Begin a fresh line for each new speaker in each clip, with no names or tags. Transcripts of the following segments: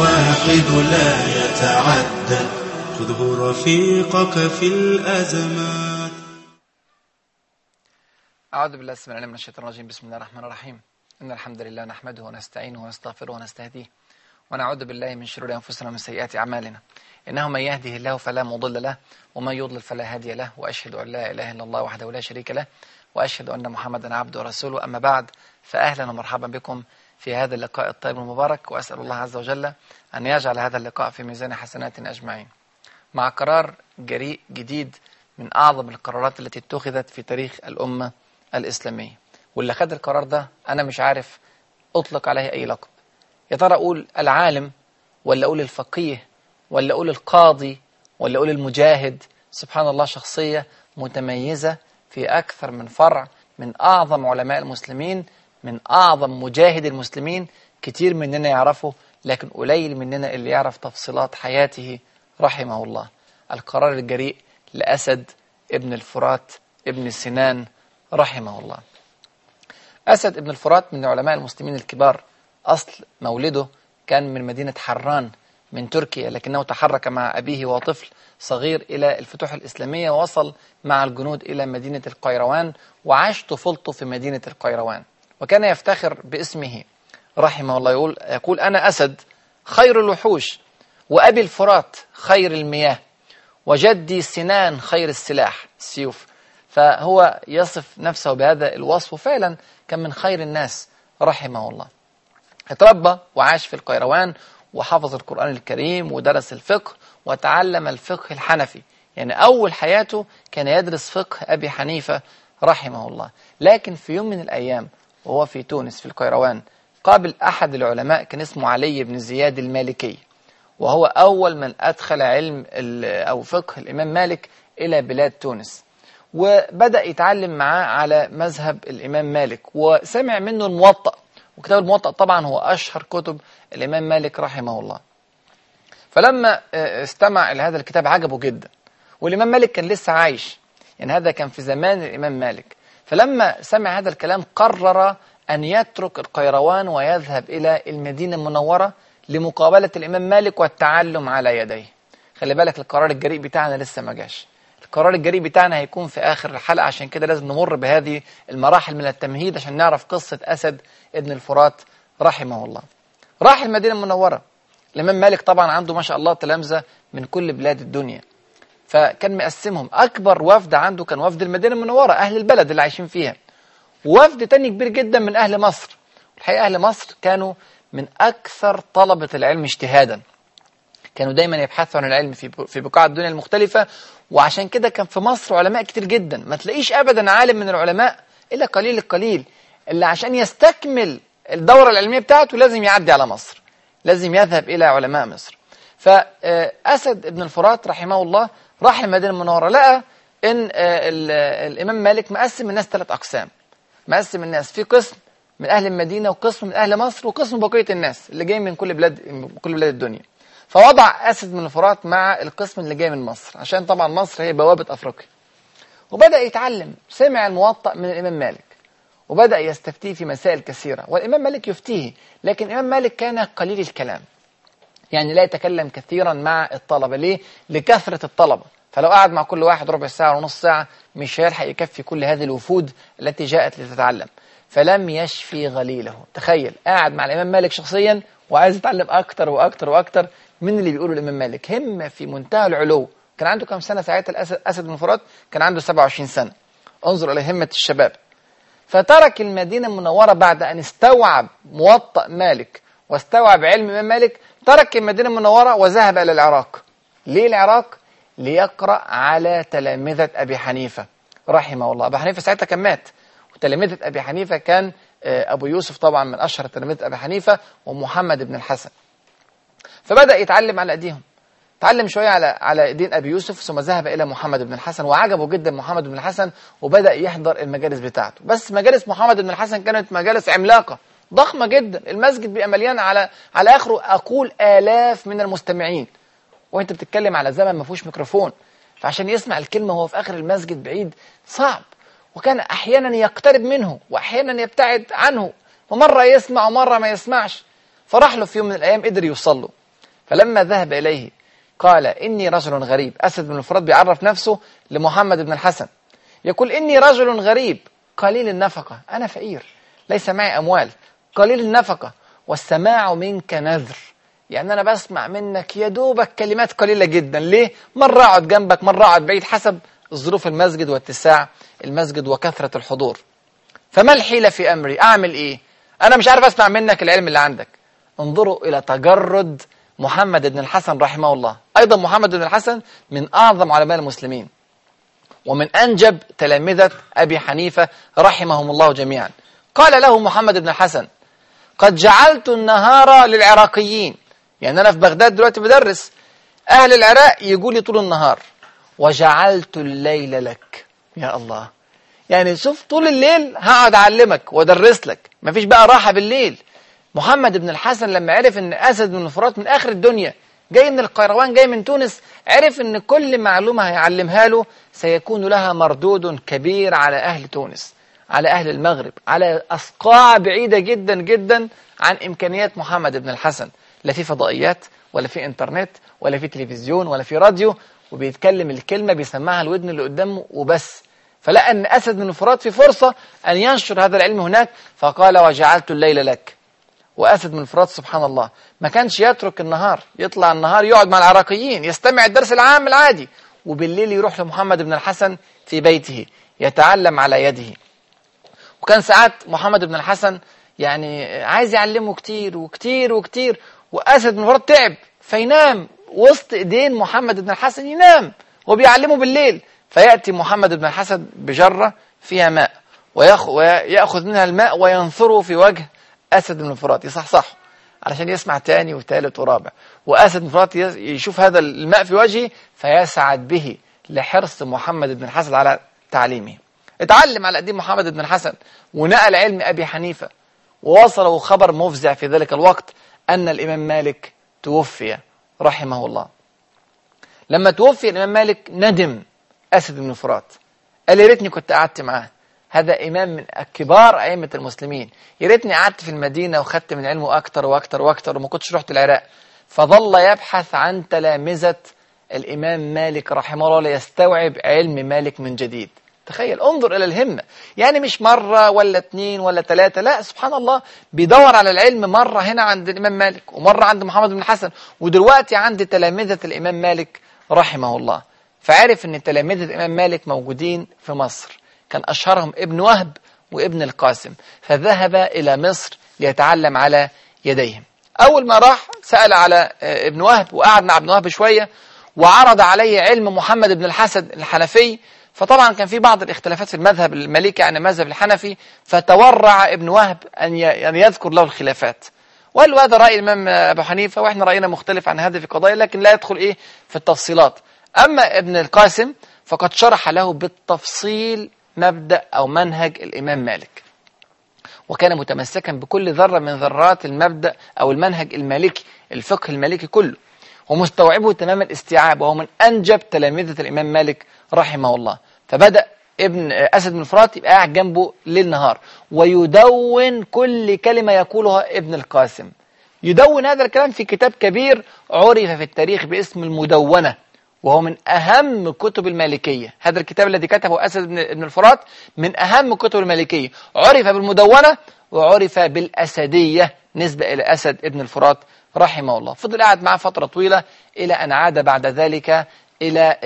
واحد لا يتعدد خذه رفيقك في الأزمات
أعوذ بالله السميع العليم من الشيطان الرجيم. بسم الله الرحمن الرحيم. إن الحمد لله نحمده ونستعينه ونستغفره ونستهديه ونعوذ بالله من شرور أنفسنا ومن سيئات أعمالنا. إنه من يهده الله فلا مضل له ومن يضلل فلا هادي له وأشهد أن لا إله إلا الله وحده لا شريك له وأشهد أن محمدا عبده ورسوله. أما بعد فأهلا ومرحبا بكم في هذا اللقاء الطيب المبارك وأسأل الله عز وجل أن يجعل هذا اللقاء في ميزان حسناتنا أجمعين. مع قرار جريء جديد من أعظم القرارات التي اتخذت في تاريخ الأمة الإسلامية. واللي خد القرار ده أنا مش عارف أطلق عليه أي لقب. يا ترى أقول العالم ولا أقول الفقيه ولا أقول القاضي ولا أقول المجاهد؟ سبحان الله شخصية متميزة في أكثر من فرع من أعظم علماء المسلمين من أعظم مجاهد المسلمين كتير مننا يعرفه لكن قليل مننا اللي يعرف تفصيلات حياته رحمه الله. القرار الجريء لأسد ابن الفرات ابن سنان رحمه الله. أسد ابن الفرات من علماء المسلمين الكبار. أصل مولده كان من مدينة حران من تركيا لكنه تحرك مع أبيه وطفل صغير إلى الفتوح الإسلامية ووصل مع الجنود إلى مدينة القيروان وعاش طفولته في مدينة القيروان. وكان يفتخر باسمه. رحمه الله. يقول, يقول أنا أسد خير الوحوش وأبي الفرات خير المياه وجدي سنان خير السلاح. السيوف فهو يصف نفسه بهذا الوصف وفعلا كان من خير الناس. رحمه الله. اتربى وعاش في القيروان وحفظ القرآن الكريم ودرس الفقه وتعلم الفقه الحنفي. يعني أول حياته كان يدرس فقه أبي حنيفة رحمه الله. لكن في يوم من الأيام وهو في تونس في القيروان قابل أحد العلماء كان اسمه علي بن زياد المالكي وهو أول من أدخل علم أو فقه الإمام مالك إلى بلاد تونس. وبدأ يتعلم معاه على مذهب الإمام مالك وسمع منه الموطأ. وكتاب الموطأ طبعا هو أشهر كتب الإمام مالك رحمه الله. فلما استمع إلى هذا الكتاب عجبه جدا. والإمام مالك كان لسه عايش. يعني هذا كان في زمان الإمام مالك. فلما سمع هذا الكلام قرر أن يترك القيروان ويذهب إلى المدينة المنورة لمقابلة الإمام مالك والتعلم على يديه. خلي بالك القرار الجريء بتاعنا لسه ما جاش. القرار الجريء بتاعنا هيكون في آخر الحلقة عشان كده لازم نمر بهذه المراحل من التمهيد عشان نعرف قصة أسد ابن الفرات رحمه الله. راح المدينة المنورة. الإمام مالك طبعا عنده ما شاء الله تلامذة من كل بلاد الدنيا. فكان مقسمهم. أكبر وفد عنده كان وفد المدينة المنورة أهل البلد اللي عايشين فيها. ووفد تاني كبير جدا من أهل مصر. الحقيقة أهل مصر كانوا من أكثر طلبة العلم اجتهادا. كانوا دايما يبحثوا عن العلم في في بقاع الدنيا المختلفة. وعشان كده كان في مصر علماء كتير جدا. ما تلاقيش أبدا عالم من العلماء إلا قليل القليل. اللي عشان يستكمل الدورة العلمية بتاعته لازم يعدي على مصر. لازم يذهب إلى علماء مصر. فأسد ابن الفرات رحمه الله راح المدينة المنورة لقى إن الإمام مالك مقسم الناس ثلاث أقسام. مقسم الناس في قسم من أهل المدينة وقسم من أهل مصر وقسم بقية الناس اللي جاي من كل بلاد من كل بلاد الدنيا. فوضع أسد من الفرات مع القسم اللي جاي من مصر عشان طبعا مصر هي بوابة أفريقيا. وبدأ يتعلم سمع الموطأ من الإمام مالك وبدأ يستفتيه في مسائل كثيرة. والإمام مالك يفتيه لكن الإمام مالك كان قليل الكلام. يعني لا يتكلم كثيرا مع الطلبة. ليه؟ لكثرة الطلبة. فلو قعد مع كل واحد ربع ساعة ونص ساعة مش هيلحق يكفي كل هذه الوفود التي جاءت لتتعلم. فلم يشفي غليله. تخيل قاعد مع الإمام مالك شخصيا وعايز يتعلم أكتر وأكتر وأكتر من اللي بيقوله الإمام مالك. همة في منتهى العلو. كان عنده كم سنة ساعتها؟ الأسد أسد بن فرات كان عنده 27 سنة. انظر إلى همة الشباب. فترك المدينة المنورة بعد أن استوعب موطأ مالك واستوعب علم الإمام مالك ترك المدينة المنورة وذهب إلى العراق. ليه العراق؟ ليقرأ على تلامذة أبي حنيفة رحمه الله. أبي حنيفة ساعتها كان مات وتلامذة أبي حنيفة كان أبو يوسف طبعا من أشهر تلامذة أبي حنيفة ومحمد بن الحسن. فبدأ يتعلم على أيديهم. تعلم شوية على على دين أبي يوسف ثم ذهب إلى محمد بن الحسن وعجبه جدا محمد بن الحسن وبدأ يحضر المجالس بتاعته. بس مجالس محمد بن الحسن كانت مجالس عملاقة. ضخمة جدا. المسجد بيبقى مليان على على آخره أقول آلاف من المستمعين. وأنت بتتكلم على زمن ما فيهوش ميكروفون. فعشان يسمع الكلمة وهو في آخر المسجد بعيد صعب. وكان أحيانا يقترب منه وأحيانا يبتعد عنه. ومرة يسمع ومرة ما يسمعش. فراح له في يوم من الأيام قدر يوصل له. فلما ذهب إليه قال إني رجل غريب. أسد بن الفرات بيعرف نفسه لمحمد بن الحسن. يقول إني رجل غريب. قليل النفقة. أنا فقير. ليس معي أموال. قليل النفقة. والسماع منك نذر. يعني أنا بسمع منك يا دوبك كلمات قليلة جدا. ليه؟ مرة أقعد جنبك مرة أقعد بعيد حسب ظروف المسجد واتساع المسجد وكثرة الحضور. فما الحيلة في أمري؟ أعمل إيه؟ أنا مش عارف أسمع منك العلم اللي عندك. انظروا إلى تجرد محمد بن الحسن رحمه الله. أيضا محمد بن الحسن من أعظم علماء المسلمين. ومن أنجب تلامذة أبي حنيفة رحمهم الله جميعا. قال له محمد بن الحسن قد جعلت النهار للعراقيين. يعني أنا في بغداد دلوقتي بدرس أهل العراق يقول لي طول النهار. وجعلت الليل لك. يا الله. يعني شوف طول الليل هقعد أعلمك وأدرس لك. مفيش بقى راحة بالليل. محمد بن الحسن لما عرف إن أسد بن الفرات من آخر الدنيا جاي من القيروان جاي من تونس عرف إن كل معلومة هيعلمها له سيكون لها مردود كبير على أهل تونس. على أهل المغرب على أصقاع بعيدة جدا جدا عن إمكانيات محمد بن الحسن. لا في فضائيات ولا في إنترنت ولا في تلفزيون ولا في راديو وبيتكلم الكلمة بيسمعها الودن اللي قدامه وبس. فلقى أن أسد بن الفرات في فرصة أن ينشر هذا العلم هناك فقال وجعلت الليل لك. وأسد من الفرات سبحان الله ما كانش يترك النهار يطلع النهار يقعد مع العراقيين يستمع الدرس العام العادي وبالليل يروح لمحمد بن الحسن في بيته يتعلم على يده. وكان ساعات محمد بن الحسن يعني عايز يعلمه كتير وكتير وكتير وأسد بن الفرات تعب فينام وسط إيدين محمد بن الحسن ينام وبيعلمه بالليل. فيأتي محمد بن الحسن بجرة فيها ماء ويأخذ منها الماء وينثره في وجه أسد بن الفرات يصحصحه علشان يسمع تاني وثالث ورابع. وأسد بن الفرات يشوف هذا الماء في وجهه فيسعد به لحرص محمد بن الحسن على تعليمه. اتعلم على قديم محمد بن الحسن ونقل علم أبي حنيفة ووصله خبر مفزع في ذلك الوقت أن الإمام مالك توفي رحمه الله. لما توفي الإمام مالك ندم أسد بن الفرات قال يا ريتني كنت قعدت معاه. هذا إمام من كبار أئمة المسلمين. يا ريتني قعدت في المدينة وخدت من علمه أكتر وأكتر وأكتر وما كنتش رحت العراق. فظل يبحث عن تلامذة الإمام مالك رحمه الله ليستوعب علم مالك من جديد. تخيل انظر إلى الهمة. يعني مش مرة ولا اتنين ولا ثلاثة لا سبحان الله بيدور على العلم مرة هنا عند الإمام مالك ومرة عند محمد بن الحسن ودلوقتي عند تلامذة الإمام مالك رحمه الله. فعرف أن تلامذة الإمام مالك موجودين في مصر. كان أشهرهم ابن وهب وابن القاسم. فذهب إلى مصر ليتعلم على يديهم. أول ما راح سأل على ابن وهب وقعد مع ابن وهب شوية وعرض عليه علم محمد بن الحسن الحنفي فطبعا كان في بعض الاختلافات في المذهب المالكي عن المذهب الحنفي فتورع ابن وهب أن يذكر له الخلافات. وقال هذا رأي الإمام أبو حنيفة وإحنا رأينا مختلف عن هذا في قضايا لكن لا يدخل إيه؟ في التفصيلات. أما ابن القاسم فقد شرح له بالتفصيل مبدأ أو منهج الإمام مالك. وكان متمسكا بكل ذرة من ذرات المبدأ أو المنهج المالكي الفقه المالكي كله. ومستوعبه تمام الاستيعاب وهو من أنجب تلامذة الإمام مالك رحمه الله. فبدأ ابن أسد بن فرات يبقى قاعد جنبه ليل نهار. ويدون كل كلمة يقولها ابن القاسم. يدون هذا الكلام في كتاب كبير عرف في التاريخ باسم المدونة. وهو من أهم كتب المالكية. هذا الكتاب الذي كتبه أسد بن الفرات من أهم كتب المالكية. عرف بالمدونة وعرف بالأسدية. نسبة إلى أسد ابن الفرات رحمه الله. فضل قاعد معه فترة طويلة إلى أن عاد بعد ذلك إلى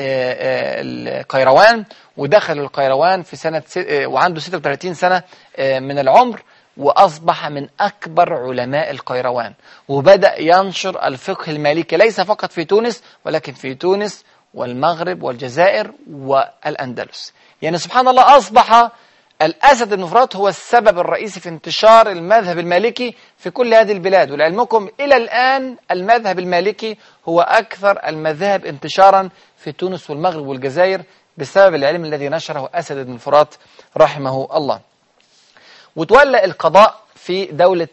القيروان ودخل القيروان في سنة وعنده 36 سنة من العمر وأصبح من أكبر علماء القيروان. وبدأ ينشر الفقه المالكي ليس فقط في تونس ولكن في تونس والمغرب والجزائر والأندلس. يعني سبحان الله أصبح الأسد بن فرات هو السبب الرئيسي في انتشار المذهب المالكي في كل هذه البلاد ولعلمكم إلى الآن المذهب المالكي هو أكثر المذاهب انتشارا في تونس والمغرب والجزائر بسبب العلم الذي نشره أسد بن فرات رحمه الله. وتولى القضاء في دولة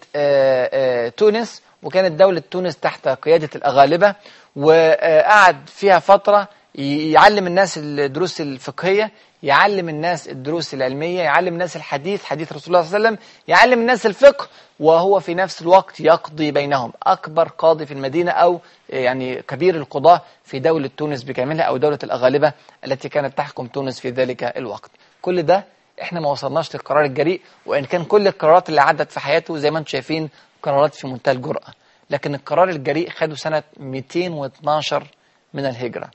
تونس وكانت دولة تونس تحت قيادة الأغالبة وقعد فيها فترة يعلم الناس الدروس الفقهية يعلم الناس الدروس العلمية يعلم الناس الحديث حديث رسول الله صلى الله عليه وسلم يعلم الناس الفقه وهو في نفس الوقت يقضي بينهم. أكبر قاضي في المدينة أو يعني كبير القضاة في دولة تونس بكاملها أو دولة الأغالبة التي كانت تحكم تونس في ذلك الوقت. كل ده إحنا ما وصلناش للقرار الجريء وإن كان كل القرارات اللي عدت في حياته زي ما أنتم شايفين قرارات في منتهى الجرأة. لكن القرار الجريء خده سنة 212 من الهجرة.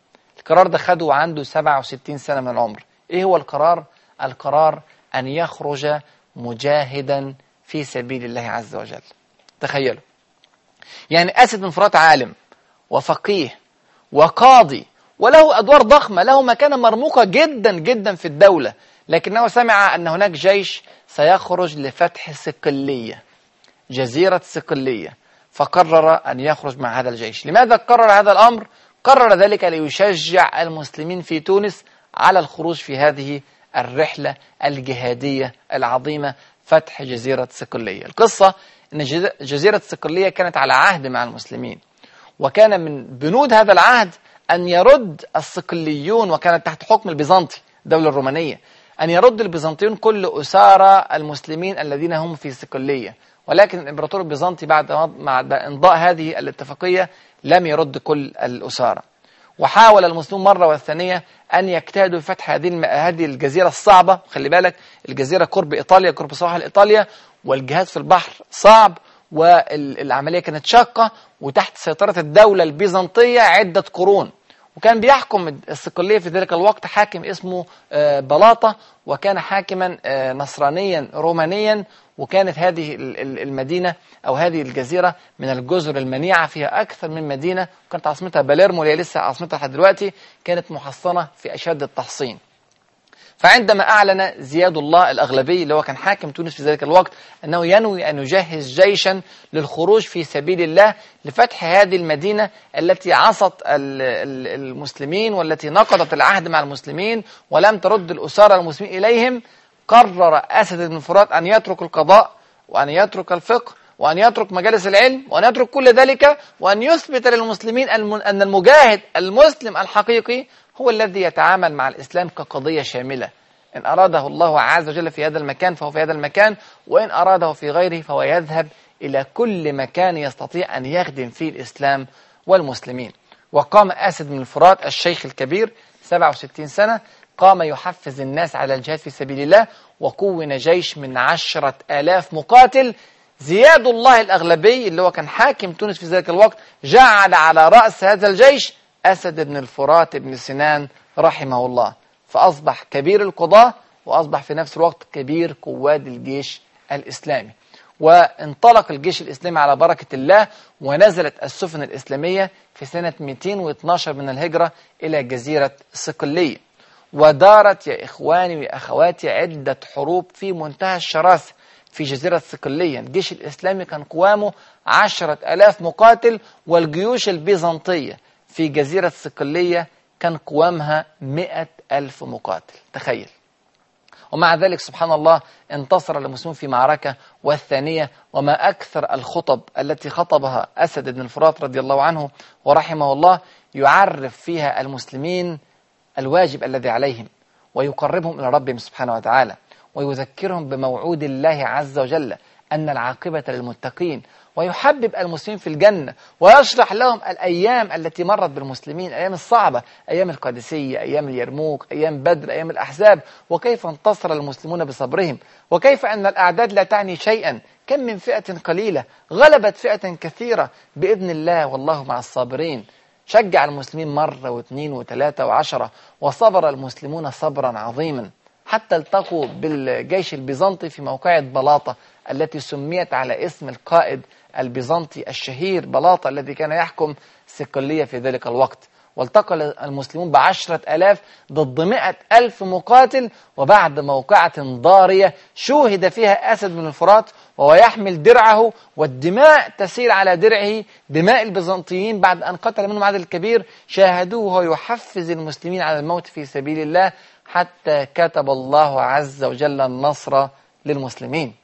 القرار ده خده عنده 67 سنة من العمر. إيه هو القرار؟ القرار أن يخرج مجاهدا في سبيل الله عز وجل. تخيلوا. يعني أسد بن فرات عالم وفقيه وقاضي وله أدوار ضخمة له مكانة مرموقة جدا جدا في الدولة لكنه سمع أن هناك جيش سيخرج لفتح صقليه جزيرة صقليه فقرر أن يخرج مع هذا الجيش. لماذا قرر هذا الأمر؟ قرر ذلك ليشجع المسلمين في تونس على الخروج في هذه الرحلة الجهادية العظيمة فتح جزيرة صقلية القصة أن جزيرة صقلية كانت على عهد مع المسلمين وكان من بنود هذا العهد أن يرد الصقليون وكانت تحت حكم البيزنطي الدولة الرومانية. أن يرد البيزنطيون كل أسارى المسلمين الذين هم في صقلية ولكن الإمبراطور البيزنطي بعد بعد إمضاء هذه الاتفاقية لم يرد كل الأسارة. وحاول المسلمون مرة والثانية أن يجتهدوا فتح هذه هذه الجزيرة الصعبة. خلي بالك الجزيرة قرب إيطاليا قرب سواحل إيطاليا والجهاد في البحر صعب والعملية كانت شاقة وتحت سيطرة الدولة البيزنطية عدة قرون. وكان بيحكم الصقلية في ذلك الوقت حاكم اسمه آه، بلاطة وكان حاكما آه، نصرانيا رومانيا وكانت هذه المدينة أو هذه الجزيرة من الجزر المنيعة فيها أكثر من مدينة كانت عاصمتها باليرمو اللي لسه عاصمتها لحد دلوقتي كانت محصنة في أشد التحصين. فعندما أعلن زياد الله الأغلبي اللي هو كان حاكم تونس في ذلك الوقت أنه ينوي أن يجهز جيشا للخروج في سبيل الله لفتح هذه المدينة التي عصت المسلمين والتي نقضت العهد مع المسلمين ولم ترد الأسارة المسلمين إليهم. قرر أسد بن فرات أن يترك القضاء وأن يترك الفقه وأن يترك مجالس العلم وأن يترك كل ذلك وأن يثبت للمسلمين أن المجاهد المسلم الحقيقي هو الذي يتعامل مع الإسلام كقضية شاملة. إن أراده الله عز وجل في هذا المكان فهو في هذا المكان وإن أراده في غيره فهو يذهب إلى كل مكان يستطيع أن يخدم فيه الإسلام والمسلمين. وقام أسد بن الفرات الشيخ الكبير 67 سنة قام يحفز الناس على الجهاد في سبيل الله وكون جيش من عشرة آلاف مقاتل. زياد الله الأغلبي اللي هو كان حاكم تونس في ذلك الوقت جعل على رأس هذا الجيش أسد بن الفرات بن سنان رحمه الله. فأصبح كبير القضاة وأصبح في نفس الوقت كبير قواد الجيش الإسلامي. وانطلق الجيش الإسلامي على بركة الله ونزلت السفن الإسلامية في سنة 212 من الهجرة إلى جزيرة صقلية ودارت يا إخواني وأخواتي عدة حروب في منتهى الشراسة في جزيرة صقلية الجيش الإسلامي كان قوامه عشرة ألاف مقاتل والجيوش البيزنطية. في جزيرة صقلية كان قوامها مئة ألف مقاتل. تخيل. ومع ذلك سبحان الله انتصر المسلمون في معركة والثانية وما أكثر الخطب التي خطبها أسد بن الفرات رضي الله عنه ورحمه الله يعرف فيها المسلمين الواجب الذي عليهم ويقربهم إلى ربهم سبحانه وتعالى ويذكرهم بموعود الله عز وجل أن العاقبة للمتقين ويحبب المسلمين في الجنة ويشرح لهم الأيام التي مرت بالمسلمين الأيام الصعبة أيام القادسية أيام اليرموك أيام بدر أيام الأحزاب وكيف انتصر المسلمون بصبرهم وكيف أن الأعداد لا تعني شيئا كم من فئة قليلة غلبت فئة كثيرة بإذن الله والله مع الصابرين. شجع المسلمين مرة واثنين وثلاثة وعشرة وصبر المسلمون صبرا عظيما. حتى التقوا بالجيش البيزنطي في موقعة بلاطة التي سميت على اسم القائد البيزنطي الشهير بلاطة الذي كان يحكم صقلية في ذلك الوقت. والتقى المسلمون بعشرة ألاف ضد مئة ألف مقاتل وبعد موقعة ضارية شوهد فيها أسد بن الفرات وهو يحمل درعه والدماء تسير على درعه. دماء البيزنطيين بعد أن قتل منهم عدد الكبير شاهدوه وهو يحفز المسلمين على الموت في سبيل الله حتى كتب الله عز وجل النصر للمسلمين.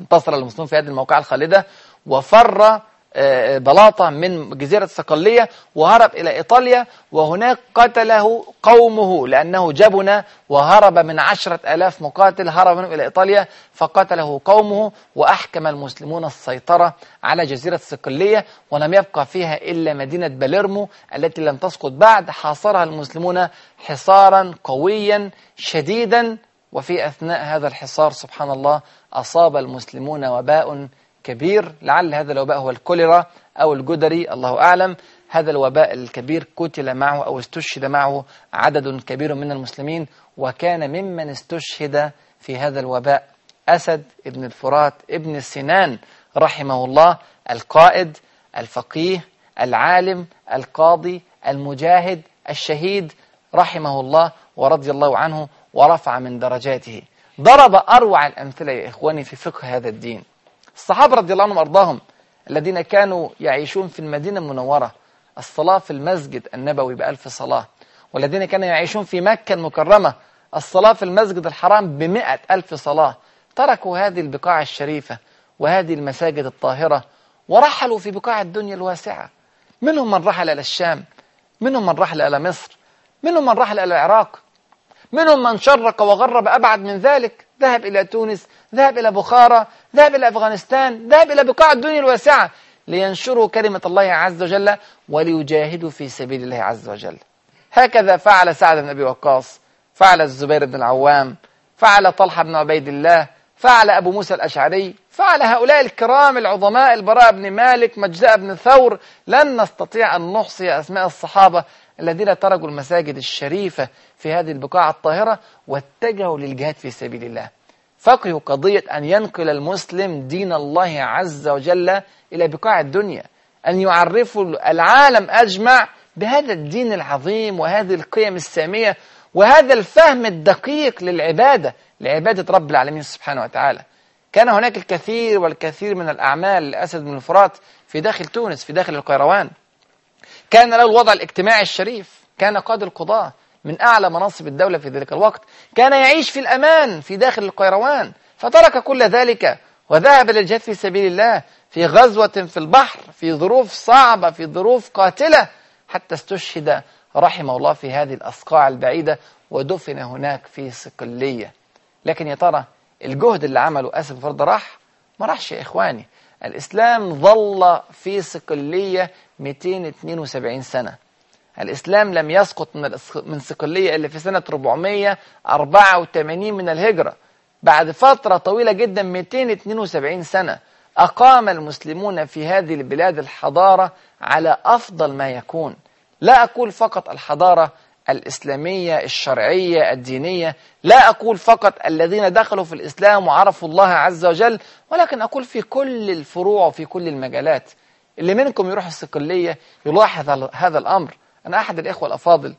انتصر المسلمون في هذه الموقعة الخالدة وفر آه، بلاطة من جزيرة صقلية وهرب إلى إيطاليا وهناك قتله قومه لأنه جبن وهرب من عشرة ألاف مقاتل هرب منهم إلى إيطاليا فقتله قومه وأحكم المسلمون السيطرة على جزيرة صقلية ولم يبقى فيها إلا مدينة باليرمو التي لم تسقط. بعد حاصرها المسلمون حصارا قويا شديدا وفي أثناء هذا الحصار سبحان الله أصاب المسلمون وباء كبير لعل هذا الوباء هو الكوليرا أو الجدري الله أعلم. هذا الوباء الكبير قتل معه أو استشهد معه عدد كبير من المسلمين وكان ممن استشهد في هذا الوباء أسد ابن الفرات ابن سنان رحمه الله القائد الفقيه العالم القاضي المجاهد الشهيد رحمه الله ورضي الله عنه ورفع من درجاته. ضرب أروع الأمثلة يا إخواني في فقه هذا الدين. الصحابة رضي الله عنهم وأرضاهم الذين كانوا يعيشون في المدينة المنورة الصلاة في المسجد النبوي بألف صلاة والذين كانوا يعيشون في مكة المكرمة الصلاة في المسجد الحرام بمئة ألف صلاة. تركوا هذه البقاع الشريفة وهذه المساجد الطاهرة ورحلوا في بقاع الدنيا الواسعة. منهم من رحل إلى الشام منهم من رحل إلى مصر منهم من رحل إلى العراق منهم من شرق وغرب أبعد من ذلك. ذهب إلى تونس ذهب إلى بخارى ذهب إلى أفغانستان ذهب إلى بقاع الدنيا الواسعة لينشروا كلمة الله عز وجل وليجاهدوا في سبيل الله عز وجل. هكذا فعل سعد بن أبي وقاص فعل الزبير بن العوام فعل طلحة بن عبيد الله فعل أبو موسى الأشعري فعل هؤلاء الكرام العظماء البراء بن مالك مجزاء بن ثور. لن نستطيع أن نحصي أسماء الصحابة الذين تركوا المساجد الشريفة في هذه البقاع الطاهرة واتجهوا للجهاد في سبيل الله. فقهوا قضية أن ينقل المسلم دين الله عز وجل إلى بقاع الدنيا أن يعرفوا العالم أجمع بهذا الدين العظيم وهذه القيم السامية وهذا الفهم الدقيق للعبادة لعبادة رب العالمين سبحانه وتعالى. كان هناك الكثير والكثير من الأعمال لأسد بن الفرات في داخل تونس في داخل القيروان. كان له الوضع الاجتماعي الشريف كان قاضي القضاة من أعلى مناصب الدولة في ذلك الوقت كان يعيش في الأمان في داخل القيروان فترك كل ذلك وذهب للجهاد في سبيل الله في غزوة في البحر في ظروف صعبة في ظروف قاتلة حتى استشهد رحمه الله في هذه الأصقاع البعيدة ودفن هناك في صقلية لكن يا ترى الجهد اللي عمله أسف فرد راح؟ ما راحش يا إخواني. الإسلام ظل في صقلية 272 سنة. الإسلام لم يسقط من صقلية إلا في سنة 484 من الهجرة. بعد فترة طويلة جدا 272 سنة أقام المسلمون في هذه البلاد الحضارة على أفضل ما يكون. لا أقول فقط الحضارة الإسلامية الشرعية الدينية. لا أقول فقط الذين دخلوا في الإسلام وعرفوا الله عز وجل ولكن أقول في كل الفروع وفي كل المجالات. اللي منكم يروح الصقلية يلاحظ هذا الأمر. أنا أحد الإخوة الأفاضل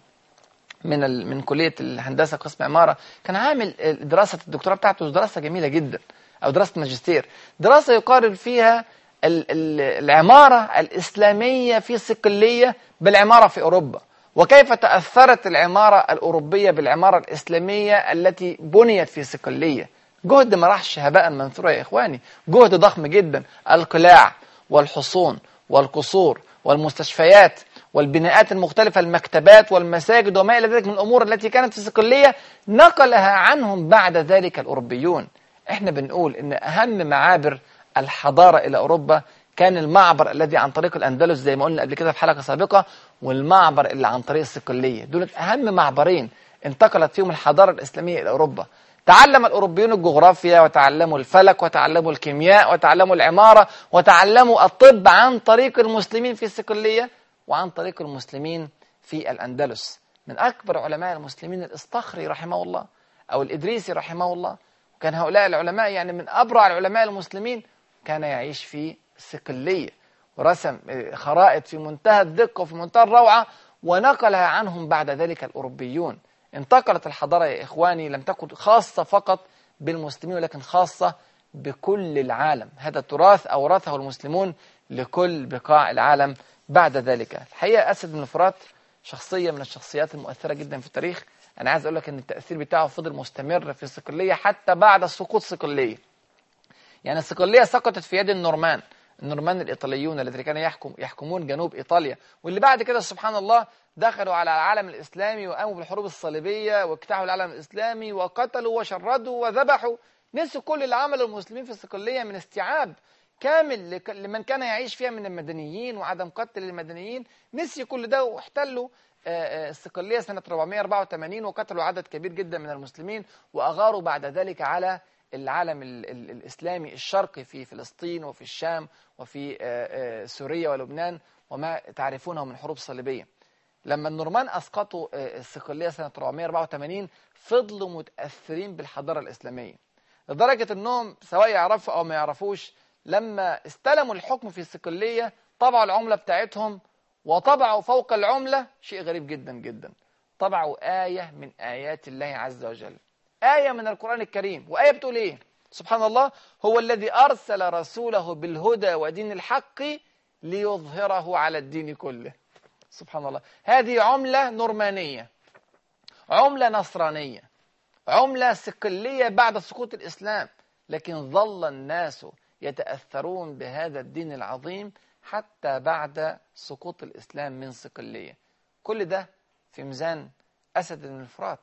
من من كلية الهندسة قسم عمارة. كان عامل دراسة الدكتوراه بتاعته دراسة جميلة جدا أو دراسة ماجستير. دراسة يقارن فيها العمارة الإسلامية في صقلية بالعمارة في أوروبا. وكيف تأثرت العمارة الأوروبية بالعمارة الإسلامية التي بنيت في صقلية؟ جهد ما راحش هباء منثورا يا إخواني. جهد ضخم جدا. القلاع والحصون والقصور والمستشفيات والبناءات المختلفة المكتبات والمساجد وما إلى ذلك من الأمور التي كانت في صقلية نقلها عنهم بعد ذلك الأوروبيون. إحنا بنقول إن أهم معابر الحضارة إلى أوروبا كان المعبر الذي عن طريق الأندلس زي ما قلنا قبل كده في حلقة سابقة والمعبر اللي عن طريق الصقلية دول أهم معبرين انتقلت فيهم الحضارة الإسلامية إلى أوروبا. تعلم الأوروبيون الجغرافيا وتعلموا الفلك وتعلموا الكيمياء وتعلموا العمارة وتعلموا الطب عن طريق المسلمين في الصقلية وعن طريق المسلمين في الأندلس. من أكبر علماء المسلمين الإصطخري رحمه الله أو الإدريسي رحمه الله كان هؤلاء العلماء يعني من أبرع العلماء المسلمين كان يعيش في صقلية ورسم خرائط في منتهى الدقة وفي منتهى الروعة ونقلها عنهم بعد ذلك الأوروبيون. انتقلت الحضارة يا إخواني لم تكن خاصة فقط بالمسلمين ولكن خاصة بكل العالم. هذا التراث أورثه المسلمون لكل بقاع العالم بعد ذلك. الحقيقة أسد بن الفرات شخصية من الشخصيات المؤثرة جدا في التاريخ. أنا عايز أقول لك أن التأثير بتاعه فضل مستمر في صقلية حتى بعد سقوط صقلية يعني الصقلية سقطت في يد النورمان. النورمان الإيطاليون الذين كانوا يحكم يحكمون جنوب إيطاليا واللي بعد كده سبحان الله دخلوا على العالم الإسلامي وقاموا بالحروب الصليبية واجتاحوا العالم الإسلامي وقتلوا وشردوا وذبحوا. نسوا كل اللي عمله المسلمين في الصقلية من استيعاب كامل لمن كان يعيش فيها من المدنيين وعدم قتل المدنيين. نسيوا كل ده واحتلوا آه، آه، الصقلية سنة 484 وقتلوا عدد كبير جدا من المسلمين وأغاروا بعد ذلك على العالم ال ال الإسلامي الشرقي في فلسطين وفي الشام وفي آه، آه، سوريا ولبنان وما تعرفونه من حروب صليبية. لما النورمان أسقطوا آه، الصقلية سنة 484 فضلوا متأثرين بالحضارة الإسلامية لدرجة أنهم سواء يعرفوا أو ما يعرفوش لما استلموا الحكم في الصقلية طبعوا العملة بتاعتهم وطبعوا فوق العملة شيء غريب جدا جدا طبعوا آية من آيات الله عز وجل. آية من القرآن الكريم. وآية بتقول إيه؟ سبحان الله هو الذي أرسل رسوله بالهدى ودين الحق ليظهره على الدين كله. سبحان الله. هذه عملة نورمانية عملة نصرانية عملة صقلية بعد سقوط الإسلام. لكن ظل الناس يتأثرون بهذا الدين العظيم حتى بعد سقوط الإسلام من صقلية كل ده في ميزان أسد الفرات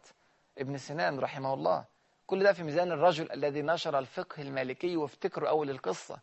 ابن سنان رحمه الله. كل ده في ميزان الرجل الذي نشر الفقه المالكي وافتكروا أول القصة.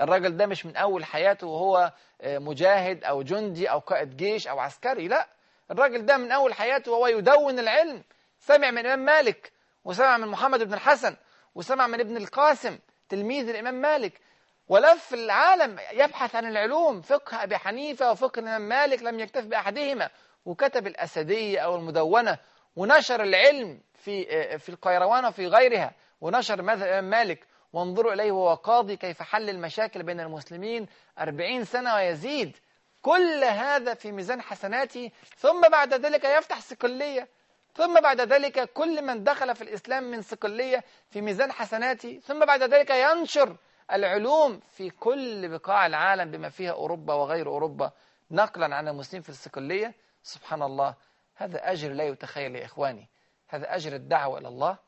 الراجل ده مش من أول حياته وهو آه، مجاهد أو جندي أو قائد جيش أو عسكري لا. الراجل ده من أول حياته وهو يدون العلم. سمع من الإمام مالك وسمع من محمد بن الحسن وسمع من ابن القاسم تلميذ الإمام مالك. ولف العالم يبحث عن العلوم. فقه أبي حنيفة وفقه الإمام مالك لم يكتف بأحدهما. وكتب الأسدية أو المدونة ونشر العلم في في القيروان وفي غيرها ونشر الإمام مالك. وانظروا إليه وهو قاضي كيف حل المشاكل بين المسلمين أربعين سنة ويزيد. كل هذا في ميزان حسناته. ثم بعد ذلك يفتح صقلية ثم بعد ذلك كل من دخل في الإسلام من صقلية في ميزان حسناته. ثم بعد ذلك ينشر العلوم في كل بقاع العالم بما فيها أوروبا وغير أوروبا نقلا عن المسلمين في الصقلية سبحان الله. هذا أجر لا يتخيل يا إخواني. هذا أجر الدعوة إلى الله.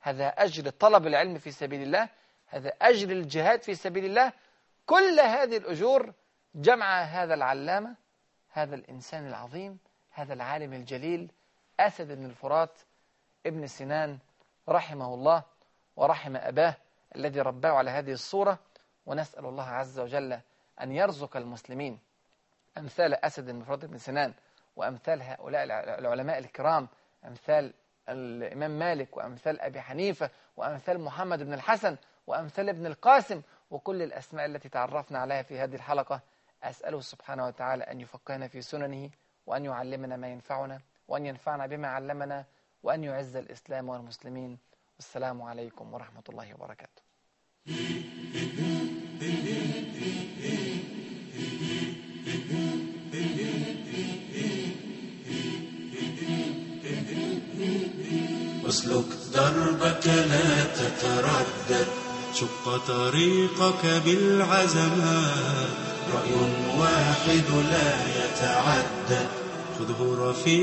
هذا أجر طلب العلم في سبيل الله. هذا أجر الجهاد في سبيل الله. كل هذه الأجور جمع هذا العلامة هذا الإنسان العظيم هذا العالم الجليل أسد بن الفرات ابن سنان رحمه الله ورحم أباه الذي رباه على هذه الصورة. ونسأل الله عز وجل أن يرزق المسلمين. أمثال أسد بن الفرات بن سنان. وأمثال هؤلاء العلماء الكرام أمثال الإمام مالك وأمثال أبي حنيفة وأمثال محمد بن الحسن وأمثال ابن القاسم وكل الأسماء التي تعرفنا عليها في هذه الحلقة أسأله سبحانه وتعالى أن يفقهنا في سننه وأن يعلمنا ما ينفعنا وأن ينفعنا بما علمنا وأن يعز الإسلام والمسلمين. والسلام عليكم ورحمة الله وبركاته.
أسلك دربك لا تتردد. شق طريقك بالعزمات رأي واحد لا يتعدد. خذه رفيق